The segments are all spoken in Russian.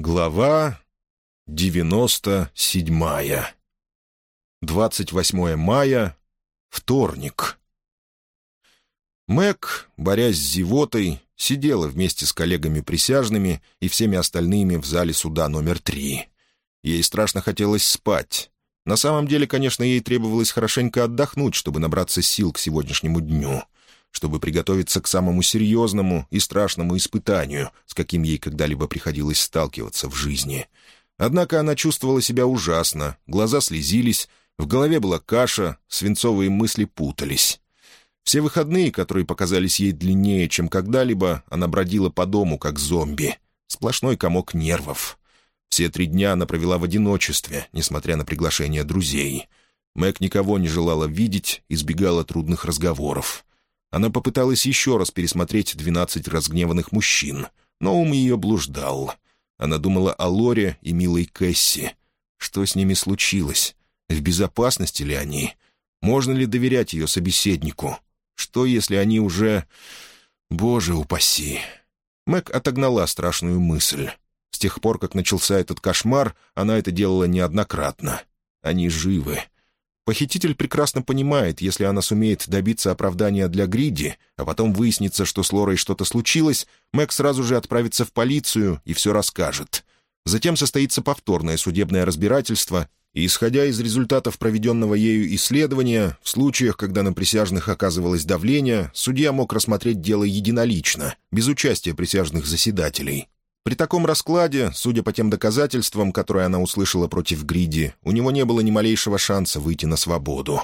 Глава девяносто седьмая. Двадцать восьмое мая. Вторник. Мэг, борясь с зевотой, сидела вместе с коллегами-присяжными и всеми остальными в зале суда номер три. Ей страшно хотелось спать. На самом деле, конечно, ей требовалось хорошенько отдохнуть, чтобы набраться сил к сегодняшнему дню — чтобы приготовиться к самому серьезному и страшному испытанию, с каким ей когда-либо приходилось сталкиваться в жизни. Однако она чувствовала себя ужасно, глаза слезились, в голове была каша, свинцовые мысли путались. Все выходные, которые показались ей длиннее, чем когда-либо, она бродила по дому, как зомби. Сплошной комок нервов. Все три дня она провела в одиночестве, несмотря на приглашение друзей. Мэг никого не желала видеть, избегала трудных разговоров. Она попыталась еще раз пересмотреть «Двенадцать разгневанных мужчин», но ум ее блуждал. Она думала о Лоре и милой Кэсси. Что с ними случилось? В безопасности ли они? Можно ли доверять ее собеседнику? Что, если они уже... Боже упаси! Мэг отогнала страшную мысль. С тех пор, как начался этот кошмар, она это делала неоднократно. Они живы. Похититель прекрасно понимает, если она сумеет добиться оправдания для Гриди, а потом выяснится, что с Лорой что-то случилось, Мэг сразу же отправится в полицию и все расскажет. Затем состоится повторное судебное разбирательство, и, исходя из результатов проведенного ею исследования, в случаях, когда на присяжных оказывалось давление, судья мог рассмотреть дело единолично, без участия присяжных заседателей. При таком раскладе, судя по тем доказательствам, которые она услышала против Гриди, у него не было ни малейшего шанса выйти на свободу.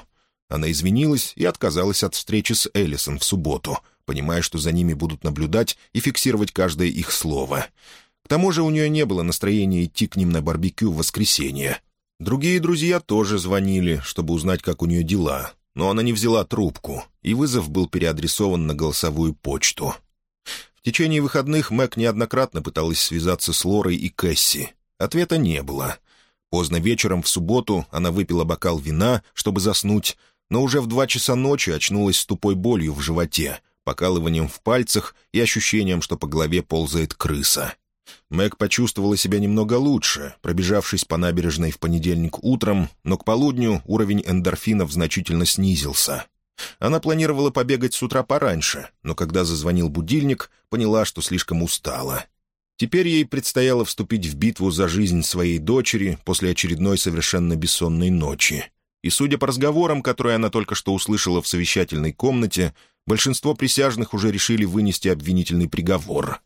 Она извинилась и отказалась от встречи с Эллисон в субботу, понимая, что за ними будут наблюдать и фиксировать каждое их слово. К тому же у нее не было настроения идти к ним на барбекю в воскресенье. Другие друзья тоже звонили, чтобы узнать, как у нее дела, но она не взяла трубку, и вызов был переадресован на голосовую почту. В течение выходных Мэг неоднократно пыталась связаться с Лорой и Кэсси. Ответа не было. Поздно вечером в субботу она выпила бокал вина, чтобы заснуть, но уже в два часа ночи очнулась с тупой болью в животе, покалыванием в пальцах и ощущением, что по голове ползает крыса. Мэг почувствовала себя немного лучше, пробежавшись по набережной в понедельник утром, но к полудню уровень эндорфинов значительно снизился. Она планировала побегать с утра пораньше, но когда зазвонил будильник, поняла, что слишком устала. Теперь ей предстояло вступить в битву за жизнь своей дочери после очередной совершенно бессонной ночи. И, судя по разговорам, которые она только что услышала в совещательной комнате, большинство присяжных уже решили вынести обвинительный приговор.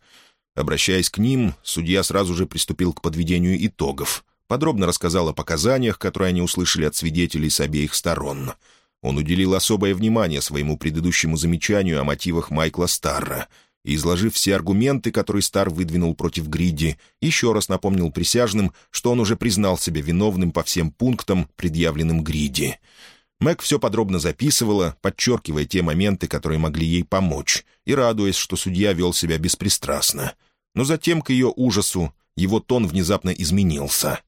Обращаясь к ним, судья сразу же приступил к подведению итогов, подробно рассказал о показаниях, которые они услышали от свидетелей с обеих сторон — он уделил особое внимание своему предыдущему замечанию о мотивах Майкла Старра и, изложив все аргументы, которые Стар выдвинул против Гриди, еще раз напомнил присяжным, что он уже признал себя виновным по всем пунктам, предъявленным Гриди. Мэг все подробно записывала, подчеркивая те моменты, которые могли ей помочь, и радуясь, что судья вел себя беспристрастно. Но затем, к ее ужасу, его тон внезапно изменился —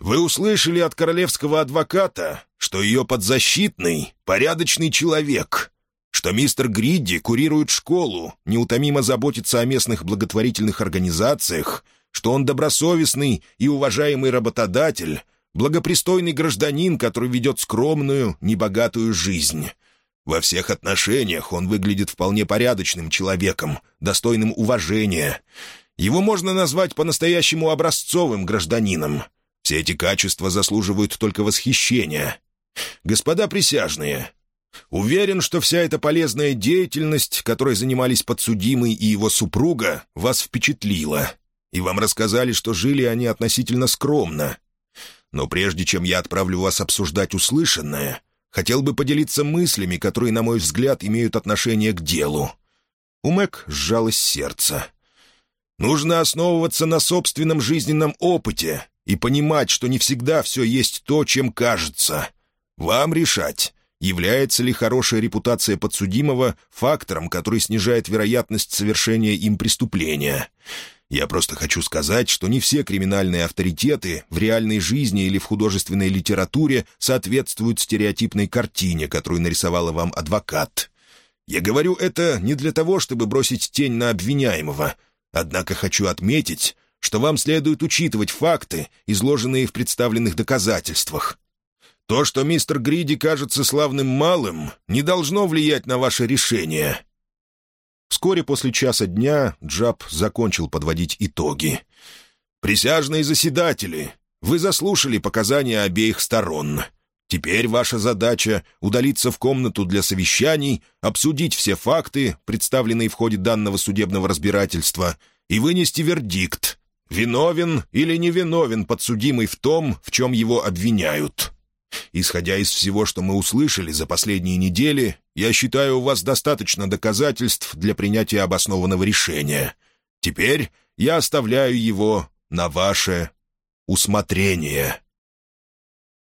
вы услышали от королевского адвоката, что ее подзащитный — порядочный человек, что мистер Гридди курирует школу, неутомимо заботится о местных благотворительных организациях, что он добросовестный и уважаемый работодатель, благопристойный гражданин, который ведет скромную, небогатую жизнь. Во всех отношениях он выглядит вполне порядочным человеком, достойным уважения. Его можно назвать по-настоящему образцовым гражданином — все эти качества заслуживают только восхищения. Господа присяжные, уверен, что вся эта полезная деятельность, которой занимались подсудимый и его супруга, вас впечатлила, и вам рассказали, что жили они относительно скромно. Но прежде чем я отправлю вас обсуждать услышанное, хотел бы поделиться мыслями, которые, на мой взгляд, имеют отношение к делу. У Мэг сжалось сердце. Нужно основываться на собственном жизненном опыте, и понимать, что не всегда все есть то, чем кажется. Вам решать, является ли хорошая репутация подсудимого фактором, который снижает вероятность совершения им преступления. Я просто хочу сказать, что не все криминальные авторитеты в реальной жизни или в художественной литературе соответствуют стереотипной картине, которую нарисовала вам адвокат. Я говорю это не для того, чтобы бросить тень на обвиняемого, однако хочу отметить, что вам следует учитывать факты, изложенные в представленных доказательствах. То, что мистер Гриди кажется славным малым, не должно влиять на ваше решение». Вскоре после часа дня Джаб закончил подводить итоги. «Присяжные заседатели, вы заслушали показания обеих сторон. Теперь ваша задача — удалиться в комнату для совещаний, обсудить все факты, представленные в ходе данного судебного разбирательства, и вынести вердикт, виновен или невиновен подсудимый в том, в чем его обвиняют. Исходя из всего, что мы услышали за последние недели, я считаю, у вас достаточно доказательств для принятия обоснованного решения. Теперь я оставляю его на ваше усмотрение».